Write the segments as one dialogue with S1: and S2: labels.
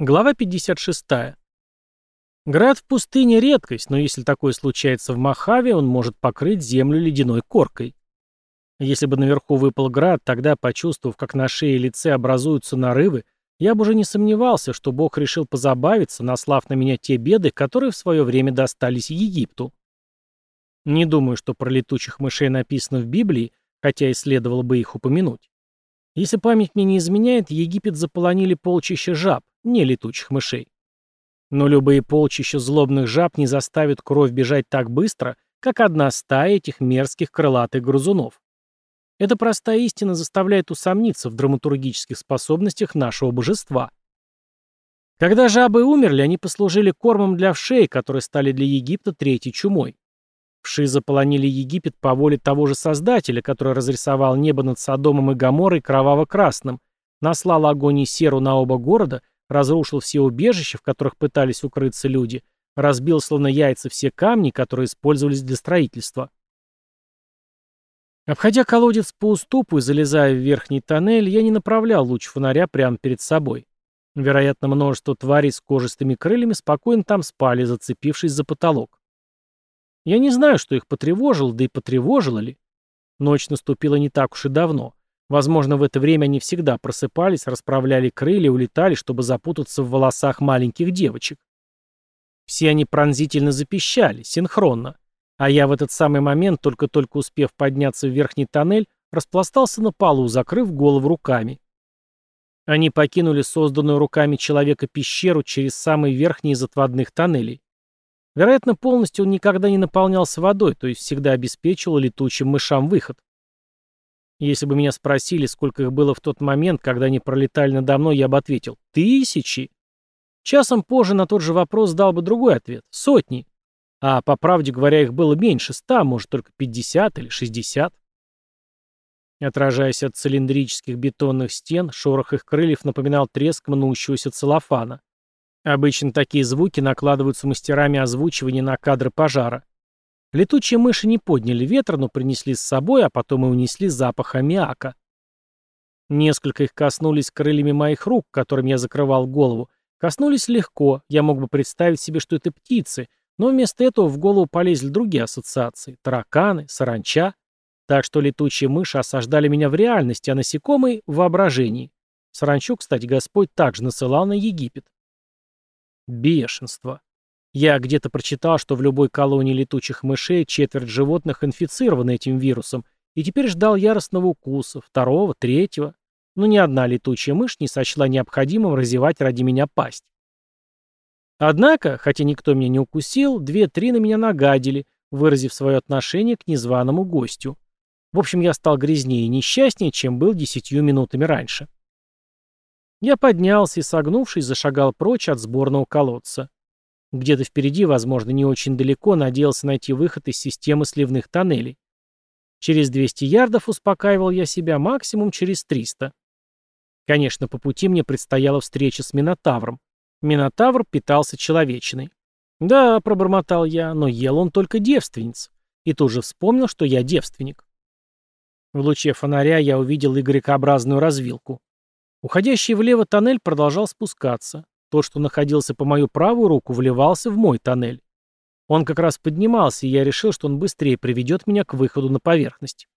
S1: Глава 56. Град в пустыне – редкость, но если такое случается в Махаве, он может покрыть землю ледяной коркой. Если бы наверху выпал град, тогда, почувствовав, как на шее и лице образуются нарывы, я бы уже не сомневался, что Бог решил позабавиться, наслав на меня те беды, которые в свое время достались Египту. Не думаю, что про летучих мышей написано в Библии, хотя и следовало бы их упомянуть. Если память мне не изменяет, Египет заполонили полчища жаб, не летучих мышей. Но любые полчища злобных жаб не заставят кровь бежать так быстро, как одна стая этих мерзких крылатых грызунов. Эта простая истина заставляет усомниться в драматургических способностях нашего божества. Когда жабы умерли, они послужили кормом для вшей, которые стали для Египта третьей чумой. Вши заполонили Египет по воле того же Создателя, который разрисовал небо над Содомом и Гоморрой кроваво-красным, наслал огонь и серу на оба города, разрушил все убежища, в которых пытались укрыться люди, разбил словно яйца все камни, которые использовались для строительства. Обходя колодец по уступу и залезая в верхний тоннель, я не направлял луч фонаря прямо перед собой. Вероятно, множество тварей с кожистыми крыльями спокойно там спали, зацепившись за потолок. Я не знаю, что их потревожило, да и потревожило ли. Ночь наступила не так уж и давно. Возможно, в это время они всегда просыпались, расправляли крылья, улетали, чтобы запутаться в волосах маленьких девочек. Все они пронзительно запищали, синхронно. А я в этот самый момент, только-только успев подняться в верхний тоннель, распластался на полу, закрыв голову руками. Они покинули созданную руками человека пещеру через самый верхний из отводных тоннелей. Вероятно, полностью он никогда не наполнялся водой, то есть всегда обеспечивал летучим мышам выход. Если бы меня спросили, сколько их было в тот момент, когда они пролетали надо мной, я бы ответил «тысячи». Часом позже на тот же вопрос дал бы другой ответ – сотни. А, по правде говоря, их было меньше ста, может, только 50 или 60. Отражаясь от цилиндрических бетонных стен, шорох их крыльев напоминал треск мнущегося целлофана. Обычно такие звуки накладываются мастерами озвучивания на кадры пожара. Летучие мыши не подняли ветра, но принесли с собой, а потом и унесли запах аммиака. Несколько их коснулись крыльями моих рук, которыми я закрывал голову. Коснулись легко, я мог бы представить себе, что это птицы, но вместо этого в голову полезли другие ассоциации – тараканы, саранча. Так что летучие мыши осаждали меня в реальности, а насекомые – в воображении. Саранчу, кстати, Господь также насылал на Египет. Бешенство. Я где-то прочитал, что в любой колонии летучих мышей четверть животных инфицированы этим вирусом, и теперь ждал яростного укуса, второго, третьего. Но ни одна летучая мышь не сочла необходимым разевать ради меня пасть. Однако, хотя никто меня не укусил, две-три на меня нагадили, выразив свое отношение к незваному гостю. В общем, я стал грязнее и несчастнее, чем был десятью минутами раньше. Я поднялся и, согнувшись, зашагал прочь от сборного колодца. Где-то впереди, возможно, не очень далеко, надеялся найти выход из системы сливных тоннелей. Через 200 ярдов успокаивал я себя максимум через 300. Конечно, по пути мне предстояла встреча с Минотавром. Минотавр питался человечиной. «Да», — пробормотал я, — «но ел он только девственниц». И тут же вспомнил, что я девственник. В луче фонаря я увидел игрекообразную развилку. Уходящий влево тоннель продолжал спускаться. Тот, что находился по мою правую руку, вливался в мой тоннель. Он как раз поднимался, и я решил, что он быстрее приведет меня к выходу на поверхность.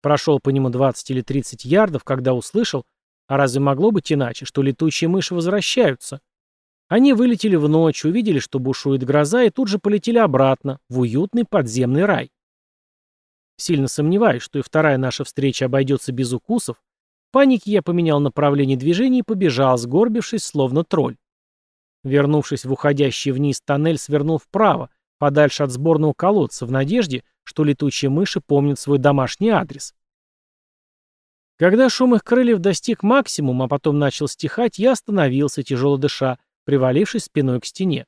S1: Прошел по нему 20 или 30 ярдов, когда услышал, а разве могло быть иначе, что летучие мыши возвращаются? Они вылетели в ночь, увидели, что бушует гроза, и тут же полетели обратно, в уютный подземный рай. Сильно сомневаюсь, что и вторая наша встреча обойдется без укусов. Панике я поменял направление движения и побежал, сгорбившись, словно тролль. Вернувшись в уходящий вниз тоннель, свернул вправо, подальше от сборного колодца, в надежде, что летучие мыши помнят свой домашний адрес. Когда шум их крыльев достиг максимума, а потом начал стихать, я остановился, тяжело дыша, привалившись спиной к стене.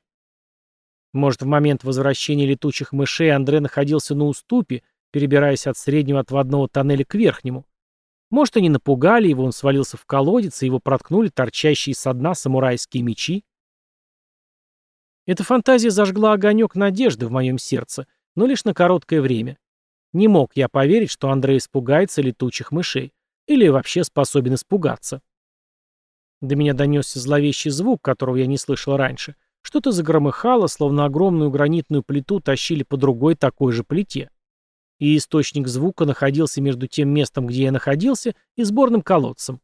S1: Может, в момент возвращения летучих мышей Андре находился на уступе, перебираясь от среднего отводного тоннеля к верхнему. Может, они напугали его, он свалился в колодец, и его проткнули торчащие со дна самурайские мечи? Эта фантазия зажгла огонек надежды в моем сердце, но лишь на короткое время. Не мог я поверить, что Андрей испугается летучих мышей. Или вообще способен испугаться. До меня донесся зловещий звук, которого я не слышал раньше. Что-то загромыхало, словно огромную гранитную плиту тащили по другой такой же плите. И источник звука находился между тем местом, где я находился, и сборным колодцем.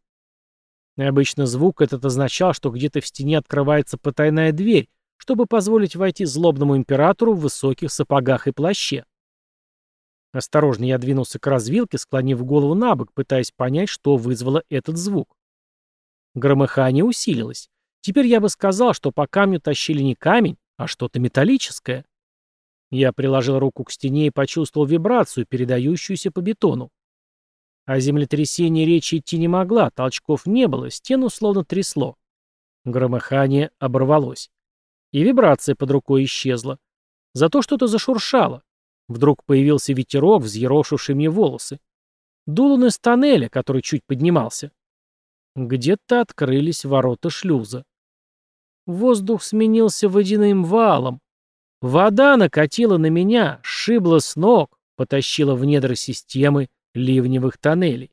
S1: И обычно звук этот означал, что где-то в стене открывается потайная дверь, чтобы позволить войти злобному императору в высоких сапогах и плаще. Осторожно я двинулся к развилке, склонив голову на бок, пытаясь понять, что вызвало этот звук. Громыхание усилилось. Теперь я бы сказал, что по камню тащили не камень, а что-то металлическое. Я приложил руку к стене и почувствовал вибрацию, передающуюся по бетону. О землетрясении речи идти не могла, толчков не было, стену словно трясло. Громыхание оборвалось. И вибрация под рукой исчезла. Зато что-то зашуршало. Вдруг появился ветерок, взъерошивший мне волосы. Дул он из тоннеля, который чуть поднимался. Где-то открылись ворота шлюза. Воздух сменился водяным валом. Вода накатила на меня, сшибла с ног, потащила в недра системы ливневых тоннелей.